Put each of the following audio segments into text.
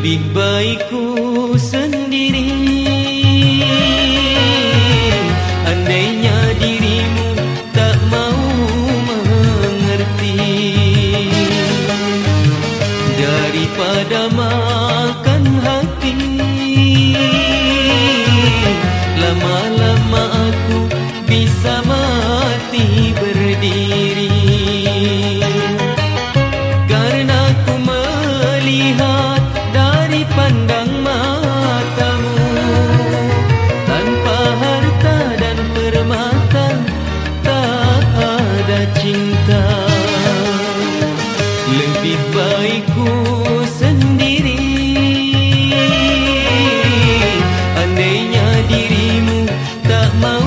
Lebih baik ku sendiri. Andainya dirimu tak mau mengerti Daripada makan hati dirimu. Tak mau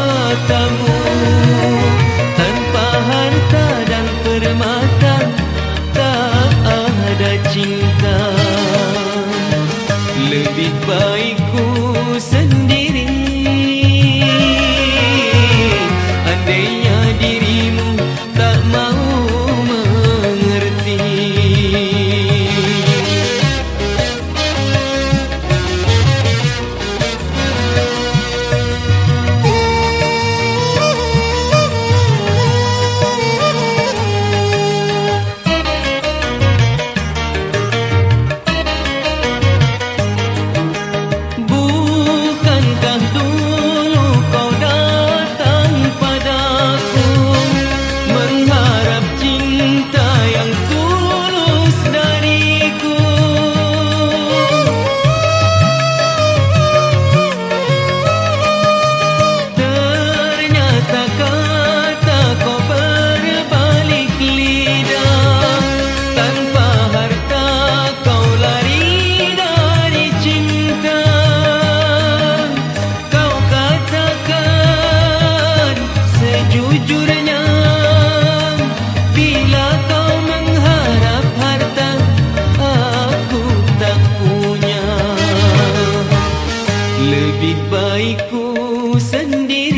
matamu ಸಂಧಿ